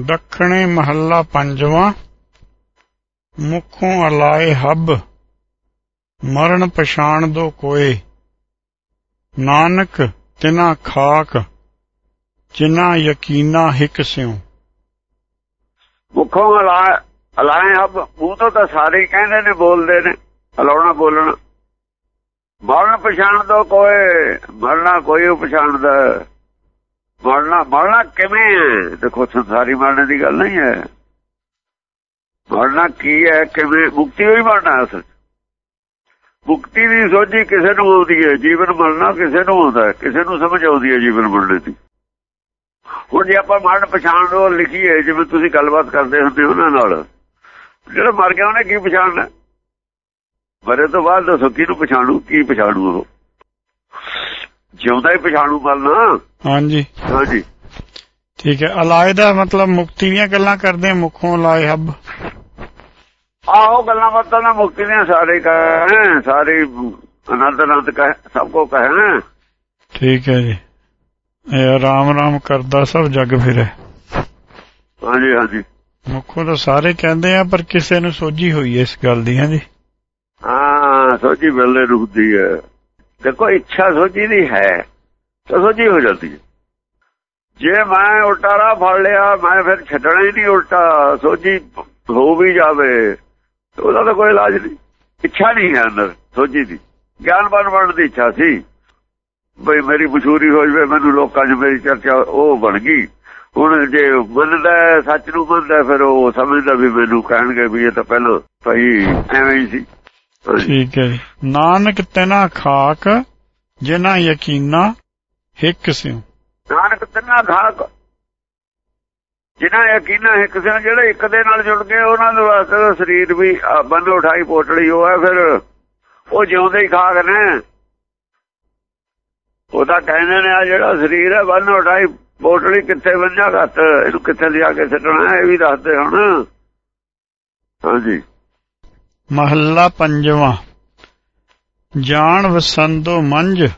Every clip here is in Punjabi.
ਦੱਖਣੇ ਮਹੱਲਾ ਪੰਜਵਾਂ, ਮੁਖੋਂ ਅਲਾਏ ਹੱਬ, ਮਰਨ ਪਛਾਣ ਦੋ ਕੋਏ। ਨਾਨਕ ਤਿਨਾ ਖਾਕ, ਜਿਨਾ ਯਕੀਨਾ ਹਿਕ ਸਿਉ। ਮੁਖੋਂ ਅਲਾ- ਅਲਾਏ ਅਬ ਮੂੰਹ ਤਾਂ ਸਾਰੇ ਕਹਿੰਦੇ ਨੇ, ਬੋਲਦੇ ਨੇ, ਅਲਾਉਣਾ ਬੋਲਣਾ। ਮਰਨ ਪਛਾਣ ਦੋ ਕੋਏ, ਮਰਨਾ ਕੋਈ ਪਛਾਣਦਾ। ਮਰਨਾ ਮਰਨਾ ਕਿਵੇਂ ਹੈ? ਦੇਖੋ, ਸੰਸਾਰੀ ਮਰਨੇ ਦੀ ਗੱਲ ਨਹੀਂ ਹੈ। ਮਰਨਾ ਕੀ ਹੈ? ਕਿਵੇਂ? ਮੁਕਤੀ ਹੋਈ ਮਰਨਾ ਹੈ ਅਸਲ ਮੁਕਤੀ ਦੀ ਸੋਝੀ ਕਿਸੇ ਨੂੰ ਆਉਂਦੀ ਹੈ। ਜੀਵਨ ਮਰਨਾ ਕਿਸੇ ਨੂੰ ਆਉਂਦਾ ਹੈ। ਕਿਸੇ ਨੂੰ ਸਮਝ ਆਉਂਦੀ ਹੈ ਜੀਵਨ ਮਰਨੇ ਦੀ। ਹੁਣ ਜੇ ਆਪਾਂ ਮਰਨ ਪਛਾਣ ਲੋ ਲਿਖੀਏ, ਜਿਵੇਂ ਤੁਸੀਂ ਗੱਲਬਾਤ ਕਰਦੇ ਹੁੰਦੇ ਹੋ ਉਹਨਾਂ ਨਾਲ। ਜਿਹੜਾ ਮਰ ਗਿਆ, ਉਹਨੇ ਕੀ ਪਛਾਣਨਾ? ਮਰੇ ਤੋਂ ਬਾਅਦ ਦੱਸੋ ਕਿਹਨੂੰ ਪਛਾਣੂ, ਕੀ ਪਛਾਣੂ ਉਹ? ਜਿਉਂਦਾ ਹੀ ਪਛਾਣੂ ਮਰਨਾ ਹਾਂਜੀ। ਹਾਂਜੀ। ਠੀਕ ਹੈ। ਅਲਾਏ ਦਾ ਮਤਲਬ ਮੁਕਤੀ ਦੀਆਂ ਗੱਲਾਂ ਕਰਦੇ ਮੁਖੋਂ ਅਲਾਏ ਹੱਬ। ਆਹੋ ਗੱਲਾਂ ਬਾਤਾਂ ਦਾ ਮੁਕਤੀ ਦੀਆਂ ਸਾਰੇ ਕਹੇ ਸਾਰੇ ਅਨੰਦ ਅਨੰਦ ਕਹੇ ਸਭ ਕੋ ਕਹੇ ਠੀਕ ਹੈ ਜੀ। ਇਹ ਰਾਮ ਰਾਮ ਕਰਦਾ ਸਭ ਜਗ ਫਿਰੇ। ਹਾਂਜੀ ਹਾਂਜੀ। ਮੁਖੋਂ ਤਾਂ ਸਾਰੇ ਕਹਿੰਦੇ ਆ ਪਰ ਕਿਸੇ ਨੂੰ ਸੋਝੀ ਹੋਈ ਇਸ ਗੱਲ ਦੀ ਹਾਂਜੀ। ਹਾਂ ਸੋਝੀ ਵੇਲੇ ਰੁਕਦੀ ਹੈ। ਦੇਖੋ ਇੱਛਾ ਸੋਝੀ ਦੀ ਹੈ ਤਾਂ ਸੋਝੀ ਹੋ ਜਾਂਦੀ ਹੈ। ਜੇ ਮੈਂ ਉਲਟਾ ਰਾਹ ਫੜ ਲਿਆ ਮੈਂ ਫਿਰ ਛੱਡਣਾ ਹੀ ਨਹੀਂ ਉਲਟਾ ਸੋਝੀ ਹੋ ਵੀ ਜਾਵੇ ਤੇ ਉਹਦਾ ਤਾਂ ਕੋਈ ਇਲਾਜ ਨਹੀਂ। ਇੱਛਾ ਨਹੀਂ ਹੈ ਅੰਦਰ ਸੋਝੀ ਦੀ। ਗਿਆਨਵਾਨ ਬਣਨ ਦੀ ਇੱਛਾ ਸੀ। ਬਈ ਮੇਰੀ ਮਸ਼ਹੂਰੀ ਹੋ ਜਵੇ ਮੈਨੂੰ ਲੋਕਾਂ 'ਚ ਮੇਰੀ ਚਰਚਾ ਉਹ ਬਣ ਗਈ। ਹੁਣ ਜੇ ਮੰਨਦਾ ਹੈ, ਸੱਚ ਨੂੰ ਮੰਨਦਾ ਫਿਰ ਉਹ ਸਮਝਦਾ ਵੀ ਮੈਨੂੰ ਕਹਿਣਗੇ ਵੀ ਇਹ ਤਾਂ ਪਹਿਲਾਂ ਭਾਈ ਐਵੇਂ ਹੀ ਸੀ। ਠੀਕ ਹੈ ਨਾਨਕ ਤਿਨਾ ਖਾਕ ਜਿਨਾ ਯਕੀਨਾ ਹਿਕ ਸਿਉ। ਨਾਨਕ ਤਿੰਨਾ ਖਾਕ ਜਿਨ੍ਹਾਂ ਯਕੀਨਾ ਇੱਕ ਸਿੰਘ ਜਿਹੜੇ ਇੱਕ ਦੇ ਨਾਲ ਜੁੜ ਗਏ ਉਹਨਾਂ ਦੇ ਵਾਸਤੇ ਸਰੀਰ ਵੀ ਬੰਨ ਉਠਾਈ ਪੋਟੜੀ ਉਹ ਹੈ ਫਿਰ। ਉਹ ਜਿਉਂਦੇ ਹੀ ਖਾਕ ਨੇ। ਉਹ ਤਾਂ ਕਹਿੰਦੇ ਨੇ ਆ ਜਿਹੜਾ ਸਰੀਰ ਹੈ ਬੰਨ ਉਠਾਈ ਪੋਟੜੀ ਕਿੱਥੇ ਬੰਨਿਆ ਘੱਟ ਇਹਨੂੰ ਕਿੱਥੇ ਲਿਆ ਕੇ ਸੱਟਣਾ ਇਹ ਵੀ ਦੱਸਦੇ ਹੁਣ। ਹਾਂਜੀ। ਮਹੱਲਾ ਪੰਜਵਾਂ। ਜਾਣ ਵਸੰਦੋ ਮੰਜ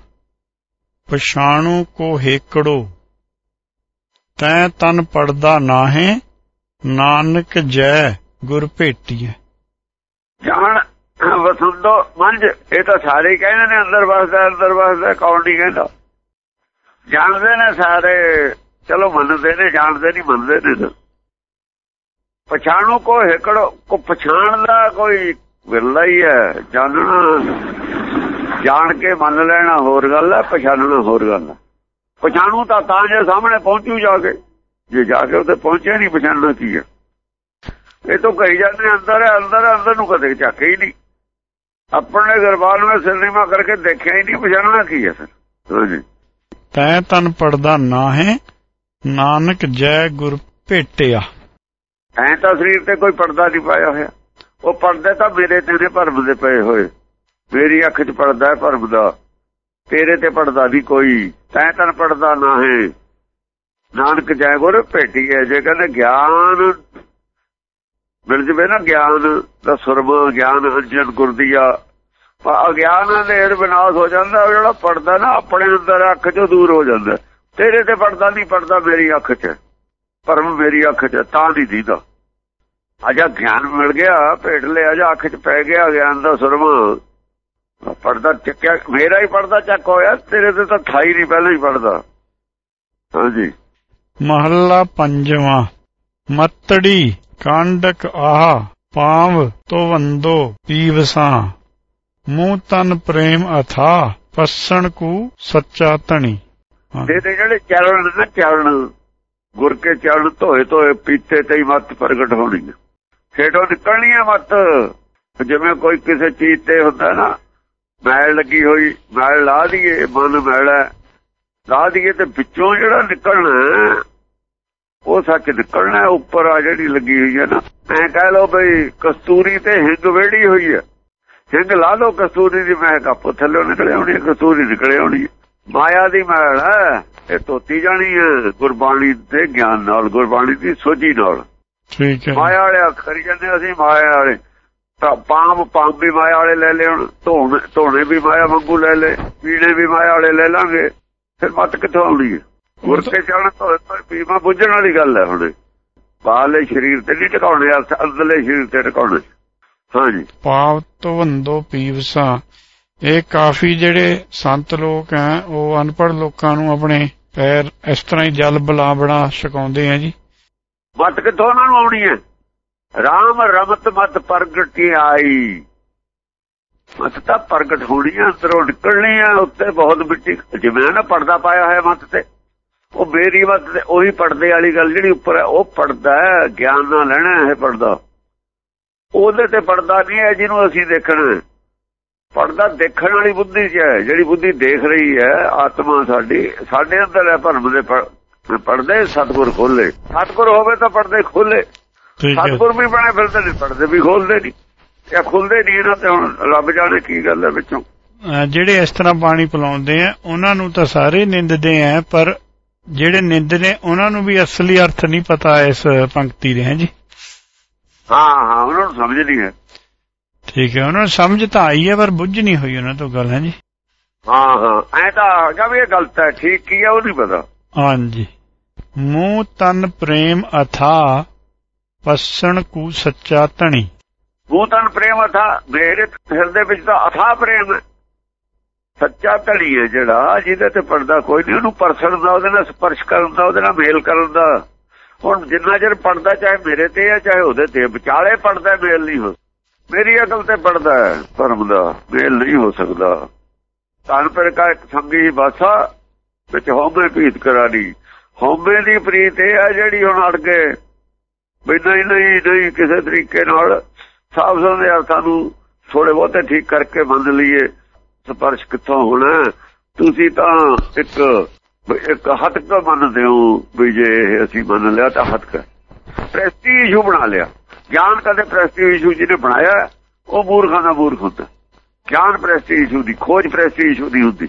ਪਛਾਣੂ ਕੋ ਹੇਕੜੋ। ਤੈ ਤਨ ਪੜਦਾ ਨਾਹੇ, ਨਾਨਕ ਜੈ ਗੁਰ ਭੇਟੀਐ। ਜਾਣ ਵਸੁੰਦੋ ਮੰਝ, ਇਹ ਤਾਂ ਸਾਰੇ ਕਹਿੰਦੇ ਨੇ, ਅੰਦਰ ਵਸਦਾ ਅੰਦਰ ਵਸਦਾ, ਕੌਣ ਨਹੀਂ ਕਹਿੰਦਾ। ਜਾਣਦੇ ਨੇ ਸਾਰੇ, ਚਲੋ ਮੰਨਦੇ ਨੇ, ਜਾਣਦੇ ਨਹੀਂ, ਮੰਨਦੇ ਨੇ। ਪਛਾਣੂ ਕੋ ਹੇਕੜੋ, ਕੋ ਪਛਾਣ ਦਾ ਕੋਈ ਵਿਰਲਾ ਹੀ ਹੈ। ਜਾਣਨਾ ਜਾਣ ਕੇ ਮੰਨ ਲੈਣਾ ਹੋਰ ਗੱਲ ਹੈ ਪਛਾਣਨਾ ਹੋਰ ਗੱਲ ਹੈ। ਪਛਾਣੂ ਤਾਂ ਤਾਂ ਜੇ ਸਾਹਮਣੇ ਪਹੁੰਚੂ ਜਾ ਕੇ। ਜੇ ਜਾ ਕੇ ਉੱਥੇ ਪਹੁੰਚਿਆ ਨਹੀਂ ਪਛਾਣਨਾ ਕੀ ਹੈ? ਇਹ ਤਾਂ ਕਹੀ ਜਾਂਦੇ ਨੇ ਅੰਦਰ ਹੈ ਅੰਦਰ ਹੈ, ਅੰਦਰ ਨੂੰ ਕਦੇ ਝਾਕੇ ਹੀ ਨਹੀਂ। ਆਪਣੇ ਦਰਬਾਰ ਵਿੱਚ ਸਿਨੇਮਾ ਕਰਕੇ ਦੇਖਿਆ ਹੀ ਨਹੀਂ ਪਛਾਣਨਾ ਕੀ ਹੈ ਫਿਰ? ਹਾਂਜੀ ਤੈ ਤਨ ਪੜਦਾ ਨਾਹੇ ਨਾਨਕ ਜੈ ਗੁਰ ਭੇਟਿਆ। ਐਂ ਤਾਂ ਸਰੀਰ ਤੇ ਕੋਈ ਪਰਦਾ ਨਹੀਂ ਪਾਇਆ ਹੋਇਆ। ਉਹ ਪਰਦੇ ਤਾਂ ਮੇਰੇ ਤੇ ਭਰਮ ਦੇ ਪਏ ਹੋਏ। ਮੇਰੀ ਅੱਖ 'ਚ ਪਰਦਾ ਹੈ ਭਰਮ ਦਾ। ਤੇਰੇ ਤੇ ਪਰਦਾ ਨਹੀਂ ਕੋਈ। ਤੈਂ ਤਨ ਪਰਦਾ ਨਾ ਹੈ। ਨਾਨਕ ਜੈ ਗੁਰ ਭੇਟੀ ਜੇ ਕਹਿੰਦੇ ਗਿਆਨ ਮਿਲ ਜਵੇ ਨਾ ਗਿਆਨ ਦਾ ਸੁਰਮ ਗਿਆਨ ਅੰਜਨ ਗੁਰਦੀਆ। ਅਗਿਆਨ ਦੇ ਏੜ ਵਿਨਾਸ਼ ਹੋ ਜਾਂਦਾ, ਉਹ ਜਿਹੜਾ ਪੜਦਾ ਨਾ ਆਪਣੇ ਅੰਦਰ ਅੱਖ 'ਚੋਂ ਦੂਰ ਹੋ ਜਾਂਦਾ। ਤੇਰੇ ਤੇ ਪੜਦਾ ਨਹੀਂ ਪੜਦਾ ਮੇਰੀ ਅੱਖ 'ਚ। ਭਰਮ ਮੇਰੀ ਅੱਖ 'ਚ, ਤਾਂ ਨਹੀਂ ਦੀਦਾ। ਅਜਾ ਗਿਆਨ ਮਿਲ ਗਿਆ ਭੇਟ ਲਿਆ ਜਾ ਅੱਖ 'ਚ ਪੈ ਗਿਆ ਗਿਆਨ ਦਾ ਸੁਰਮ। ਪੜਦਾ ਚੱਕਿਆ ਮੇਰਾ ਹੀ ਪੜਦਾ ਚੱਕ ਹੋਇਆ ਤੇਰੇ ਤੇ ਤਾਂ ਥਾਈ ਨਹੀਂ ਪਹਿਲਾਂ ਹੀ ਪੜਦਾ ਹਾਂਜੀ। ਮਹੱਲਾ ਪੰਜਵਾਂ। ਮੱਤੜੀ ਕਾਂਡਕ ਆਹ ਪਾਵ ਤੋ ਵੰਦੋ ਪੀਵਸਾਂ। ਮੂੰਹ ਤਨ ਪ੍ਰੇਮ ਅਥਾ ਪਸਣ ਕੂ ਸੱਚਾ ਹਾਂ। ਤੇ ਜਿਹੜੇ ਚਰਨ ਨਾ ਚਰਨ ਗੁਰ ਕੇ ਚਰਨ ਧੋਏ ਧੋਏ ਪੀਤੇ ਤੇ ਹੀ ਮੱਤ ਪ੍ਰਗਟ ਹੋਣੀ ਹੈ ਖੇਡੋਂ ਨਿਕਲਣੀ ਹੈ ਮੱਤ। ਜਿਵੇਂ ਕੋਈ ਕਿਸੇ ਚੀਜ਼ ਤੇ ਹੁੰਦਾ ਨਾ ਮੈਲ ਲੱਗੀ ਹੋਈ ਮੈਲ ਲਾ ਦਈਏ ਮਨ ਮੈਲਾ ਹੈ। ਲਾ ਦਈਏ ਤੇ ਵਿੱਚੋਂ ਜਿਹੜਾ ਨਿਕਲਣਾ ਉਹ ਸੱਚ ਨਿਕਲਣਾ ਹੈ, ਉੱਪਰ ਆ ਜਿਹੜੀ ਲੱਗੀ ਹੋਈ ਹੈ ਨਾ। ਐ ਕਹਿ ਲੋ ਬਈ ਕਸਤੂਰੀ ਤੇ ਹਿੰਗ ਵੇੜੀ ਹੋਈ ਹੈ। ਹਿੰਗ ਲਾ ਲੋ ਕਸਤੂਰੀ ਦੀ ਮਹਿਕ ਆਪੋ ਥੱਲੇ ਨਿਕਲੇ ਆਉਣੀ ਕਸਤੂਰੀ ਨਿਕਲੇ ਆਉਣੀ ਮਾਇਆ ਦੀ ਮੈਲ ਹੈ ਇਹ ਧੋਤੀ ਜਾਣੀ ਹੈ ਗੁਰਬਾਣੀ ਦੇ ਗਿਆਨ ਨਾਲ ਗੁਰਬਾਣੀ ਦੀ ਸੋਝੀ ਨਾਲ। ਠੀਕ ਹੈ ਮਾਇਆ ਵਾਲੇ ਅਖਰੀ ਜਾਂਦੇ ਅਸੀਂ ਮਾਇਆ ਵਾਲੇ। ਤਾਂ ਪਾਮ ਪਾਮ ਵੀ ਮਾਇਆ ਵਾਲੇ ਲੈ ਲੈ ਹੁਣ ਧੋਣ ਧੋਣੇ ਵੀ ਮਾਇਆ ਵਾਂਗੂ ਲੈ ਲੈ ਪੀਣੇ ਵੀ ਮਾਇਆ ਵਾਲੇ ਲੈ ਲਾਂਗੇ ਫਿਰ ਮਤ ਕਿੱਥੋਂ ਆਉਣੀ ਹੈ? ਗੁਰ ਕੇ ਚੜਨ ਪਰ ਪੀਵਾ ਬੁੱਝਣ ਵਾਲੀ ਗੱਲ ਹੈ ਹੁਣ ਬਾਹਲੇ ਸਰੀਰ ਤੇ ਨਹੀਂ ਟਿਕਾਉਣੇ ਅੰਦਰਲੇ ਸਰੀਰ ਤੇ ਟਿਕਾਉਣੇ। ਹਾਂਜੀ ਪਾਵ ਤਵੰਦੋ ਪੀਵਸਾ। ਇਹ ਕਾਫੀ ਜਿਹੜੇ ਸੰਤ ਲੋਕ ਹੈ ਉਹ ਅਨਪੜ੍ਹ ਲੋਕਾਂ ਨੂੰ ਆਪਣੇ ਪੈਰ ਇਸ ਤਰ੍ਹਾਂ ਹੀ ਜਲ ਬਲਾ ਬਣਾ ਛਕਾਉਂਦੇ ਆ ਜੀ। ਮਤ ਕਿੱਥੋਂ ਉਹਨਾਂ ਨੂੰ ਆਉਣੀ ਹੈ? RAM ਰਮਤ ਮਤ ਪ੍ਰਗਟ ਆਈ। ਮਤ ਤਾਂ ਪ੍ਰਗਟ ਹੋਣੀ ਹੈ ਅੰਦਰੋਂ ਨਿਕਲਣੀ ਹੈ ਉੱਤੇ ਬਹੁਤ ਮਿੱਟੀ ਜਿਵੇਂ ਨਾ ਪਰਦਾ ਪਾਇਆ ਹੋਇਆ ਮਤ ਤੇ, ਉਹ ਬੇਰੀ ਮਤ ਤੇ ਉਹੀ ਪਰਦੇ ਵਾਲੀ ਗੱਲ ਜਿਹੜੀ ਉੱਪਰ ਹੈ, ਉਹ ਪਰਦਾ ਹੈ, ਗਿਆਨ ਨਾਲ ਲੈਣਾ ਹੈ ਪਰਦਾ। ਉਹਦੇ ਤੇ ਪਰਦਾ ਨਹੀਂ ਹੈ ਜਿਹਨੂੰ ਅਸੀਂ ਦੇਖਣਾ ਪਰਦਾ ਦੇਖਣ ਵਾਲੀ ਬੁੱਧੀ 'ਚ ਹੈ, ਜਿਹੜੀ ਬੁੱਧੀ ਦੇਖ ਰਹੀ ਹੈ, ਆਤਮਾ ਸਾਡੀ, ਸਾਡੇ ਅੰਦਰ ਹੈ, ਭਰਮ ਦੇ ਪਰਦੇ ਸਤਗੁਰ ਖੋਲੇ ਸਤਗੁਰ ਹੋਵੇ ਤਾਂ ਪਰਦੇ ਖੋਲੇ ਸਤਗੁਰ ਵੀ ਬਣੇ ਫਿਰਦੇ ਨੇ ਪਰਦੇ ਵੀ ਖੋਲਦੇ ਨਹੀਂ। ਇਹ ਖੁੱਲਦੇ ਨਹੀਂ ਇਹਨਾਂ ਤੇ ਹੁਣ ਰੱਬ ਜਾਣੇ ਕੀ ਗੱਲ ਹੈ ਵਿੱਚੋਂ। ਜਿਹੜੇ ਇਸ ਤਰ੍ਹਾਂ ਪਾਣੀ ਪਿਲਾਉਂਦੇ ਆ ਉਹਨਾਂ ਨੂੰ ਤਾਂ ਸਾਰੇ ਨਿੰਦਦੇ ਆ ਪਰ ਜਿਹੜੇ ਨਿੰਦ ਨੇ ਉਹਨਾਂ ਨੂੰ ਵੀ ਅਸਲੀ ਅਰਥ ਨਹੀਂ ਪਤਾ ਇਸ ਪੰਕਤੀ ਦੇ ਹੈ ਜੀ? ਹਾਂ ਹਾਂ ਉਹਨਾਂ ਨੂੰ ਸਮਝ ਨਹੀਂ ਹੈ। ਠੀਕ ਹੈ ਉਹਨਾਂ ਨੂੰ ਸਮਝ ਤਾਂ ਆਈ ਹੈ ਪਰ ਬੁੱਝ ਨਹੀਂ ਹੋਈ ਉਹਨਾਂ ਤੋਂ ਗੱਲ ਹੈ ਜੀ? ਹਾਂ ਹਾਂ ਐ ਤਾਂ ਹੈਗਾ ਵੀ ਇਹ ਗਲਤ ਹੈ ਠੀਕ ਕੀ ਹੈ ਉਹ ਨਹੀਂ ਪਤਾ। ਹਾਂਜੀ। ਮੂੰਹ ਤਨ ਪ੍ਰੇਮ ਅਥਾ, ਪਸਣ ਕੂ ਸੱਚਾ ਧਣੀ। ਉਹ ਤਨ ਪ੍ਰੇਮ ਅਥਾ ਮੇਰੇ ਹਿਰਦੇ ਵਿੱਚ ਤਾਂ ਅਥਾ ਪ੍ਰੇਮ ਸੱਚਾ ਧੜੀ ਹੈ ਜਿਹੜਾ, ਜਿਹਦੇ ਤੇ ਪਰਦਾ ਕੋਈ ਨਹੀਂ, ਉਹਨੂੰ ਪਰਸਣ ਦਾ, ਉਹਦੇ ਨਾਲ ਸਪਰਸ਼ ਕਰਨ ਦਾ, ਉਹਦੇ ਨਾਲ ਮੇਲ ਕਰਨ ਦਾ। ਹੁਣ ਜਿੰਨਾ ਚਿਰ ਪੜਦਾ ਚਾਹੇ ਮੇਰੇ ਤੇ ਹੈ, ਚਾਹੇ ਉਹਦੇ ਤੇ ਵਿਚਾਲੇ ਪੜਦਾ ਮੇਲ ਨਹੀਂ ਹੋ। ਮੇਰੀ ਅਕਲ ਤੇ ਪੜਦਾ ਧਰਮ ਦਾ, ਮੇਲ ਨਹੀਂ ਹੋ ਸਕਦਾ। ਤਨ ਪਰ ਕਾ ਇੱਕ ਸੰਗੀ ਬਾਸਾ ਵਿੱਚ ਹਉਮੈ ਪੀਤ ਕਰਾਣੀ ਹਉਮੈ ਦੀ ਪ੍ਰੀਤ ਇਹ ਹੈ ਜਿਹੜੀ ਹੁਣ ਅੜ ਗਏ ਵੀ ਨਹੀਂ ਨਹੀਂ ਨਹੀਂ ਕਿਸੇ ਤਰੀਕੇ ਨਾਲ ਸਾਫ਼ ਸੁਥਰੇ ਅਰਥਾਂ ਨੂੰ ਥੋੜੇ ਬਹੁਤੇ ਠੀਕ ਕਰਕੇ ਮੰਨ ਲਈਏ। ਸਪਰਸ਼ ਕਿੱਥੋਂ ਹੋਣਾ ਤੁਸੀਂ ਤਾਂ ਇੱਕ ਇੱਕ ਹੱਥ ਮੰਨਦੇ ਹੋ ਵੀ ਜੇ ਇਹ ਅਸੀਂ ਮੰਨ ਲਿਆ ਤਾਂ ਹੱਥ ਪ੍ਰੈਸਟੀਜ ਬਣਾ ਲਿਆ। ਗਿਆਨ ਕਦੇ ਪ੍ਰੈਸਟੀਜ ਜਿਹਨੇ ਬਣਾਇਆ, ਉਹ ਮੂਰਖਾਂ ਦਾ ਮੂਰਖ ਹੁੰਦਾ। ਗਿਆਨ ਪ੍ਰੈਸਟੀਜ ਦੀ, ਖੋਜ ਪ੍ਰੈਸਟੀਜ ਦੀ ਹੁੰਦੀ।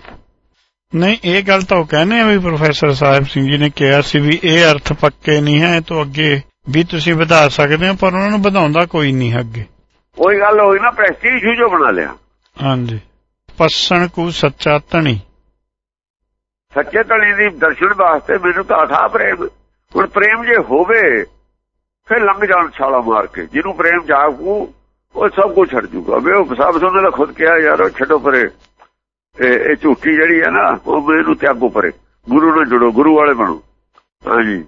ਨਹੀਂ ਇਹ ਗੱਲ ਤਾਂ ਉਹ ਕਹਿੰਦੇ ਆ ਵੀ ਪ੍ਰੋਫੈਸਰ ਸਾਹਿਬ ਸਿੰਘ ਜੀ ਨੇ ਕਿਹਾ ਸੀ ਵੀ ਇਹ ਅਰਥ ਪੱਕੇ ਨਹੀਂ ਹੈ ਤੋਂ ਅੱਗੇ ਵੀ ਤੁਸੀਂ ਵਧਾ ਸਕਦੇ ਹੋ ਪਰ ਉਹਨਾਂ ਨੂੰ ਵਧਾਉਂਦਾ ਕੋਈ ਨਹੀਂ ਅੱਗੇ। ਉਹੀ ਗੱਲ ਹੋਈ ਨਾ ਪ੍ਰੈਸਟੀਜ ਜੋ ਬਣਾ ਲਿਆ। ਹਾਂਜੀ। ਪਸਣ ਕੂ ਸੱਚਾ ਧਣੀ। ਸੱਚੇ ਧਣੀ ਦੀ ਦਰਸ਼ਨ ਵਾਸਤੇ ਮੈਨੂੰ ਤਾਂ ਅਥਾ ਪ੍ਰੇਮ। ਹੁਣ ਪ੍ਰੇਮ ਜੇ ਹੋਵੇ ਫਿਰ ਲੰਘ ਜਾਣ ਛਾਲਾ ਮਾਰ ਕੇ। ਜਿਹਨੂੰ ਪ੍ਰੇਮ ਜਾਗੂ ਉਹ ਸਭ ਕੁਝ ਛੱਡ ਜੂਗਾ। ਵੇ ਉਹ ਸਭ ਸੁਣਨ ਦਾ ਖੁਦ ਕਿਹਾ ਯਾਰ ਛੱਡੋ ਪਰੇ। ਇਹ ਇਹ ਝੂਠੀ ਜਿਹੜੀ ਹੈ ਨਾ ਉਹ ਮੈਨੂੰ ਤਿਆਗੋ ਪਰੇ ਗੁਰੂ ਨਾਲ ਜੁੜੋ ਗੁਰੂ ਵਾਲੇ ਬਣੋ। ਹਾਂਜੀ।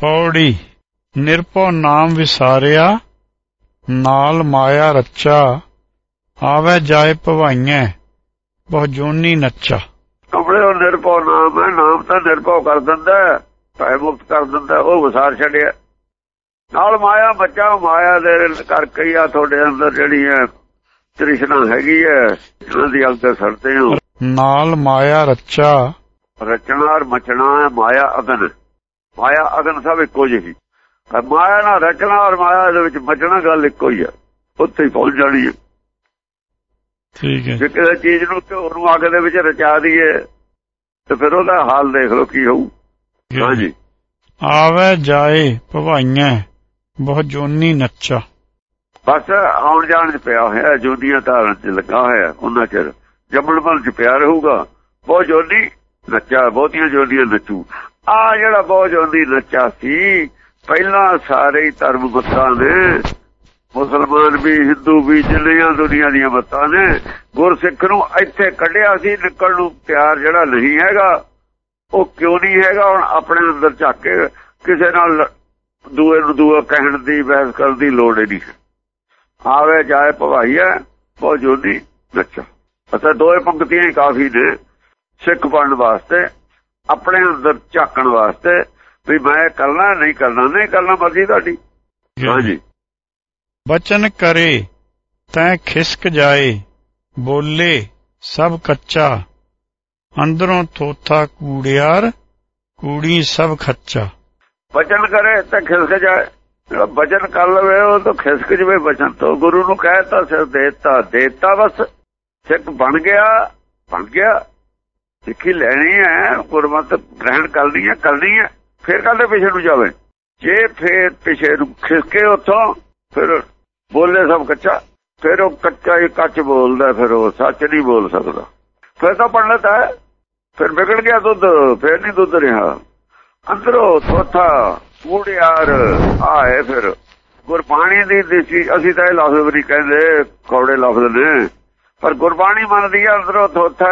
ਪੌੜੀ ਨਿਰਭਉ ਨਾਮ ਵਿਸਾਰਿਆ ਨਾਲ ਮਾਇਆ ਰੱਚਾ। ਆਵੇ ਜਾਏ ਭਵਾਈਆਂ ਬਹੁ ਜੋਨੀ ਨੱਚਾ। ਕਪੜੇ ਉਹ ਨਿਰਭਉ ਨਾਮ ਹੈ ਨਾਮ ਤਾਂ ਨਿਰਭਉ ਕਰ ਦਿੰਦਾ ਭੈ ਮੁਕਤ ਕਰ ਦਿੰਦਾ ਉਹ ਵਿਸਾਰ ਛੱਡਿਆ। ਨਾਲ ਮਾਇਆ ਬੱਚਾ ਮਾਇਆ ਦੇ ਕਰਕੇ ਆ ਤੁਹਾਡੇ ਅੰਦਰ ਜਿਹੜੀ ਹੈ। ਤ੍ਰਿਸ਼ਨਾ ਹੈਗੀ ਹੈ ਇਹਨਾਂ ਦੀ ਗੱਲ ਤੇ ਸਰਦੇ ਹੋ ਨਾਲ ਮਾਇਆ ਰੱਚਾ। ਰਚਨਾ ਔਰ ਮਚਣਾ ਮਾਇਆ ਅਗਨ। ਮਾਇਆ ਅਗਨ ਸਭ ਇੱਕੋ ਜਿਹੀ। ਮਾਇਆ ਨਾਲ ਰਚਨਾ ਔਰ ਮਾਇਆ ਦੇ ਵਿੱਚ ਮਚਣਾ ਗੱਲ ਇੱਕੋ ਹੀ ਹੈ ਉੱਥੇ ਹੀ ਪਹੁੰਚ ਜਾਣੀ ਹੈ ਠੀਕ ਹੈ ਜੇ ਕਿਸੇ ਚੀਜ਼ ਨੂੰ ਤੇ ਉਹਨੂੰ ਅੱਗ ਦੇ ਵਿੱਚ ਰਚਾ ਦਈਏ ਤੇ ਫਿਰ ਉਹਦਾ ਹਾਲ ਦੇਖ ਲਓ ਕੀ ਹੋਊ। ਹਾਂਜੀ। ਆਵੇ ਜਾਏ ਭਵਾਈਆਂ ਬਹੁ ਜੋਨੀ ਨੱਚਾ। ਬਸ ਆਉਣ ਜਾਣ ਚ ਪਿਆ ਹੋਇਆ ਜੋਦੀਆਂ ਧਾਰਨ ਚ ਲੱਗਾ ਹੋਇਆ, ਉਹਨਾਂ ਚਿਰ ਜੰਮਣ ਮਨ ਚ ਪਿਆ ਰਹੂਗਾ। ਬਹੁਤ ਜੋਨੀ ਨੱਚਾ, ਬਹੁਤੀਆਂ ਜੋਦੀਆਂ ਨੱਚੂ। ਆ ਜਿਹੜਾ ਬਹੁਤ ਜੋਨੀ ਨੱਚਾ ਸੀ, ਪਹਿਲਾਂ ਸਾਰੇ ਧਰਮ ਗੁੱਤਾਂ ਨੇ। ਮੁਸਲਮਾਨ ਵੀ, ਹਿੰਦੂ ਵੀ, ਜਿੰਨੀਆਂ ਦੁਨੀਆ ਦੀਆਂ ਮਤਾਂ ਨੇ, ਗੁਰਸਿੱਖ ਨੂੰ ਇੱਥੇ ਕੱਢਿਆ ਸੀ, ਨਿਕਲਣ ਨੂੰ ਤਿਆਰ ਜਿਹੜਾ ਨਹੀਂ ਹੈਗਾ, ਉਹ ਕਿਉਂ ਨਹੀਂ ਹੈਗਾ? ਹੁਣ ਆਪਣੇ ਅੰਦਰ ਝੱਕ ਕੇ ਕਿਸੇ ਨਾਲ ਦੂਏ ਨੂੰ ਦੂਆ ਕਹਿਣ ਦੀ, ਬਹਿਸ ਕਰਨ ਦੀ ਲੋੜ ਨਹੀਂ। ਆਵੇ ਜਾਏ ਭਵਾਈਆ ਬਹੁਤ ਜੋਦੀ ਨੱਚਾ ਅਸਾਂ ਦੋਏ ਪੰਕਤੀਆਂ ਹੀ ਕਾਫੀ ਨੇ। ਸਿੱਖ ਬਣਨ ਵਾਸਤੇ ਆਪਣੇ ਅੰਦਰ ਝਾਕਣ ਵਾਸਤੇ ਵੀ ਮੈਂ ਕਰਨਾ ਨਹੀਂ ਕਰਨਾ ਨਹੀਂ ਕਰਨਾ ਮਰਜ਼ੀ ਤੁਹਾਡੀ। ਹਾਂਜੀ। ਬਚਨ ਕਰੇ ਤੈ ਖਿਸਕ ਜਾਏ ਬੋਲੇ ਸਭ ਕੱਚਾ। ਅੰਦਰੋਂ ਥੋਥਾ ਕੂੜਿਆਰ ਕੂੜੀ ਸਭ ਖੱਚਾ। ਬਚਨ ਕਰੇ ਤਾਂ ਖਿਸਕ ਜਾਏ। ਜਿਹੜਾ ਬਚਨ ਕਰ ਲਵੇ, ਉਹ ਤਾਂ ਖਿਸਕ ਜਵੇ ਬਚਨ ਤੋਂ। ਗੁਰੂ ਨੂੰ ਕਹਿਤਾ ਸਿਰ ਦੇਤਾ ਦੇਤਾ ਬਸ। ਸਿੱਖ ਬਣ ਗਿਆ ਬਣ ਗਿਆ। ਸਿੱਖੀ ਲੈਣੀ ਹੈ, ਗੁਰਮਤ ਗ੍ਰਹਿਣ ਕਰਨੀ ਹੈ ਕਰਨੀ ਹੈ, ਫਿਰ ਕਹਿੰਦੇ ਪਿਛੇ ਨੂੰ ਜਾਵੇ? ਜੇ ਫੇਰ ਪਿਛੇ ਨੂੰ ਖਿਸਕੇ ਉੱਥੋਂ, ਫਿਰ ਬੋਲੇ ਸਭ ਕੱਚਾ। ਫਿਰ ਉਹ ਕੱਚਾ ਹੀ ਕੱਚ ਬੋਲਦਾ, ਫਿਰ ਉਹ ਸੱਚ ਨਹੀਂ ਬੋਲ ਸਕਦਾ। ਫਿਰ ਤਾਂ ਪੰਡਤ ਹੈ। ਫਿਰ ਵਿਗੜ ਗਿਆ ਦੁੱਧ, ਫਿਰ ਨਹੀਂ ਦੁੱਧ ਰਿਹਾ। ਅੰਦਰੋਂ ਥੋਥਾ ਕੂੜਿਆਰ ਆਏ ਫਿਰ। ਗੁਰਬਾਣੀ ਦੀ ਦੇਸੀ ਅਸੀਂ ਤਾਂ ਇਹ ਲਫ਼ਜ਼ ਵੀ ਕਹਿੰਦੇ ਕੌੜੇ ਲਫ਼ਜ਼ ਨੇ। ਪਰ ਗੁਰਬਾਣੀ ਮੰਨਦੀ ਹੈ ਅੰਦਰੋਂ ਥੋਥ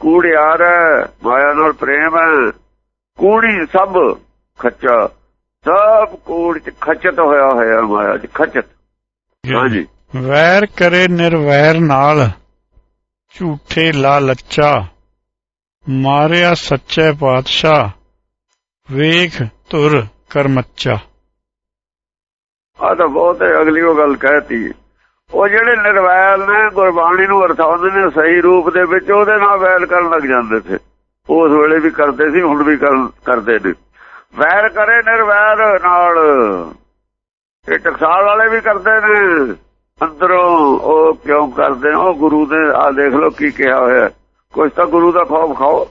ਕੂੜਿਆਰ ਮਾਇਆ ਨਾਲ ਪ੍ਰੇਮ ਹੈ। ਕੂੜੀ ਸਭ ਖੱਚਾ ਸਭ ਕੂੜ ਚ ਖਚਤ ਹੋਇਆ ਹੋਇਆ ਮਾਇਆ ਚ ਖਚਤ। ਹਾਂਜੀ। ਵੈਰ ਕਰੇ ਨਿਰਵੈਰ ਨਾਲ ਝੂਠੇ ਲਾਲਚਾ ਮਾਰਿਆ ਸੱਚੇ ਪਾਤਸ਼ਾਹ। ਵੇਖ ਧੁਰ ਕਰਮੱਚਾ ਆ ਤਾਂ ਬਹੁਤ ਅਗਲੀ ਉਹ ਗੱਲ ਕਹਿਤੀ। ਉਹ ਜਿਹੜੇ ਨਿਰਵੈਲ ਨੇ, ਗੁਰਬਾਣੀ ਨੂੰ ਅਰਥਾਉਂਦੇ ਨੇ ਸਹੀ ਰੂਪ ਦੇ ਵਿੱਚ, ਉਹਦੇ ਨਾਲ ਵੈਰ ਕਰਨ ਲੱਗ ਜਾਂਦੇ ਸੀ। ਉਸ ਵੇਲੇ ਵੀ ਕਰਦੇ ਸੀ, ਹੁਣ ਵੀ ਕਰਦੇ ਨੇ। ਵੈਰ ਕਰੇ ਨਿਰਵੈਰ ਨਾਲ। ਇਹ ਟਕਸਾਲ ਵਾਲੇ ਵੀ ਕਰਦੇ ਨੇ। ਅੰਦਰੋਂ ਉਹ ਕਿਉਂ ਕਰਦੇ ਉਹ ਗੁਰੂ ਦੇ ਆ ਦੇਖ ਲਓ ਕੀ ਕਿਹਾ ਹੋਇਆ। ਕੁਝ ਤਾਂ ਗੁਰੂ ਦਾ ਖੌਫ ਖਾਓ।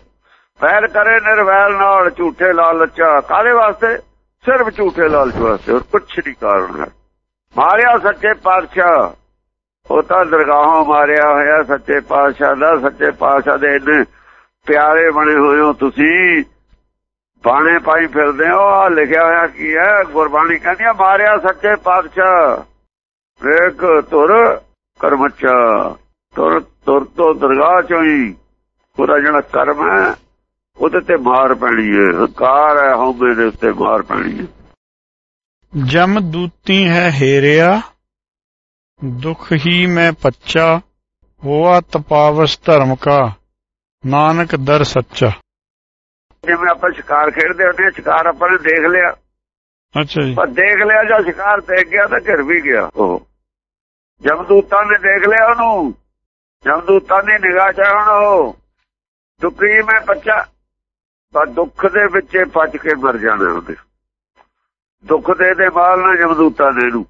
ਵੈਰ ਕਰੇ ਨਿਰਵੈਲ ਨਾਲ ਝੂਠੇ ਲਾਲਚਾ। ਕਾਲੇ ਵਾਸਤੇ? ਸਿਰਫ ਝੂਠੇ ਲਾਲਚ ਵਾਸਤੇ, ਹੋਰ ਕੁਛ ਨਹੀਂ ਕਾਰਨ ਹੈ। ਮਾਰਿਆ ਸੱਚੇ ਪਾਤਸ਼ਾਹ। ਉਹ ਤਾਂ ਦਰਗਾਹੋਂ ਮਾਰਿਆ ਹੋਇਆ ਸੱਚੇ ਪਾਤਸ਼ਾਹ ਦਾ। ਸੱਚੇ ਪਾਤਸ਼ਾਹ ਦੇ ਇੰਨੇ ਪਿਆਰੇ ਬਣੇ ਹੋਏ ਹੋ ਤੁਸੀਂ। ਬਾਣੇ ਪਾਈ ਫਿਰਦੇ ਹੋ। ਆ ਲਿਖਿਆ ਹੋਇਆ ਕੀ ਹੈ? ਗੁਰਬਾਣੀ ਕਹਿੰਦੀ ਆ ਮਾਰਿਆ ਸੱਚੇ ਪਾਤਸ਼ਾਹ। ਵੇਖ, ਤੁਰ ਕਰਮਚਾ। ਤੁਰ ਤੁਰ ਤੋਂ ਦਰਗਾਹ ਚੋਂ ਹੀ। ਪੂਰਾ ਜਿਹੜਾ ਕਰਮ ਹੈ ਉਹਦੇ ਤੇ ਮਾਰ ਪੈਣੀ ਹੈ ਹੰਕਾਰ ਹੈ ਹਉਮੈ ਦੇ ਉੱਤੇ ਮਾਰ ਪੈਣੀ ਹੈ ਜਮ ਦੂਤੀ ਹੈ ਹੇਰਿਆ ਦੁਖ ਹੀ ਮੈਂ ਪੱਚਾ ਹੋਆ ਤਪਾਵਸ ਧਰਮ ਕਾ ਨਾਨਕ ਦਰ ਸੱਚਾ। ਜਿਵੇਂ ਆਪਾਂ ਸ਼ਿਕਾਰ ਖੇਡਦੇ ਹੁੰਦੇ ਆ ਸ਼ਿਕਾਰ ਆਪਾਂ ਨੇ ਦੇਖ ਲਿਆ। ਅੱਛਾ ਜੀ। ਪਰ ਦੇਖ ਲਿਆ ਜਾਂ ਸ਼ਿਕਾਰ ਦੇਖ ਗਿਆ ਤਾਂ ਘਿਰ ਵੀ ਗਿਆ ਉਹ। ਜਮਦੂਤਾਂ ਨੇ ਦੇਖ ਲਿਆ ਉਹਨੂੰ। ਜਮਦੂਤਾਂ ਦੀ ਨਿਗਾਹ ਚ ਹੁਣ ਉਹ। ਦੁਖੀ ਮੈਂ ਬੱਚਾ ਪਰ ਦੁੱਖ ਦੇ ਵਿੱਚ ਪੱਜ ਕੇ ਮਰ ਜਾਣਾ ਉਹਦੇ। ਦੁੱਖ ਦੇ ਦੇ ਮਾਲ ਨਾ ਜਮਦੂਤਾਂ ਦੇ ਨੂੰ।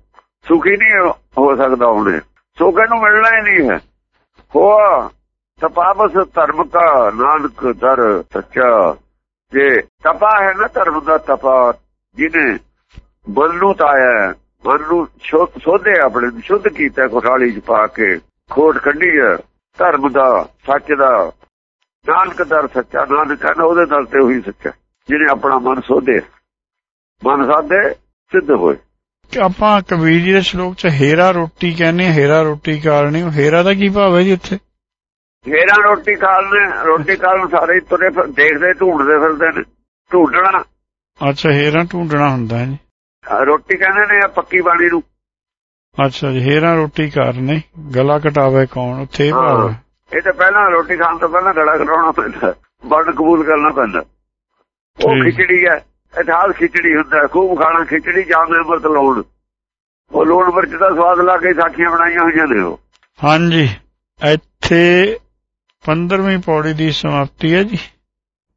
ਸੁਖੀ ਨਹੀਂ ਹੋ ਸਕਦਾ ਉਹਨੇ। ਸੁਖ ਨੂੰ ਮਿਲਣਾ ਹੀ ਨਹੀਂ ਹੈ। ਹੋਆ ਤਪਾਵਸ ਧਰਮ ਕਾ ਨਾਨਕ ਦਰ ਸੱਚਾ। ਜੇ ਤਪਾ ਹੈ ਨਾ ਧਰਮ ਦਾ ਤਪਾ, ਜਿਹਨੇ ਮਨ ਨੂੰ ਤਾਇਆ, ਮਨ ਨੂੰ ਸੋਧੇ ਆਪਣੇ, ਸ਼ੁੱਧ ਕੀਤਾ ਕੋਠਾਲੀ ਚ ਪਾ ਕੇ, ਖੋਟ ਕੱਢੀ ਹੈ। ਧਰਮ ਦਾ, ਸੱਚ ਦਾ ਨਾਨਕ ਦਰ ਸੱਚਾ ਨਾਨਕ ਕਹਿੰਦਾ ਉਹਦੇ ਦਰ ਤੇ ਉਹੀ ਸੱਚਾ ਜਿਹਨੇ ਆਪਣਾ ਮਨ ਸੋਧੇ। ਮਨ ਸਾਧੇ ਸਿੱਧ ਹੋਏ। ਆਪਾਂ ਕਬੀਰ ਜੀ ਦੇ ਸ਼ਲੋਕ ਚ ਹੀਰਾ ਰੋਟੀ ਕਹਿੰਦੇ ਹੀਰਾ ਰੋਟੀ ਕਾਲਣੀ ਉਹ ਹੀਰਾ ਦਾ ਕੀ ਭਾਵ ਹੈ ਜੀ ਉੱਥੇ ਹੀਰਾ ਰੋਟੀ ਖਾਲਨੇ ਰੋਟੀ ਖਾਲਨ ਸਾਰੇ ਤੁਰੇ ਦੇਖਦੇ ਢੂੰਡਦੇ ਫਿਰਦੇ ਨੇ। ਢੂੰਡਣਾ। ਅੱਛਾ ਹੀਰਾ ਢੂੰਡਣਾ ਹੁੰਦਾ ਹੈ ਜੀ। ਰੋਟੀ ਕਹਿੰਦੇ ਨੇ ਪੱਕੀ ਬਾਣੀ ਨੂੰ। ਅੱਛਾ ਜੀ ਹੀਰਾ ਰੋਟੀ ਕਰਨੇ ਗਲਾ ਘਟਾਵੇ ਕੌਣ ਉੱਥੇ ਭਾਵ ਹੈ। ਇਹ ਤਾਂ ਪਹਿਲਾਂ ਰੋਟੀ ਖਾਣ ਤੋਂ ਪਹਿਲਾਂ ਗਲਾ ਕਰਾਉਣਾ ਪੈਂਦਾ ਬਣ ਕਬੂਲ ਕਰਨਾ ਪੈਂਦਾ। ਉਹ ਖਿਚੜੀ ਹੈ ਇਤਿਹਾਸ ਖਿਚੜੀ ਹੁੰਦਾ ਖੂਬ ਖਾਣਾ ਖਿਚੜੀ ਜਾਂਦੇ ਅੰਮ੍ਰਿਤ ਲਾਉਣ ਉਹ ਲੂਣ ਮਿਰਚ ਦਾ ਸਵਾਦ ਲਾ ਕੇ ਸਾਖੀਆਂ ਬਣਾਈਆਂ ਹੋਈਆਂ ਨੇ ਉਹ। ਹਾਂਜੀ ਇੱਥੇ 15ਵੀਂ ਪੌੜੀ ਦੀ ਸਮਾਪਤੀ ਹੈ ਜੀ।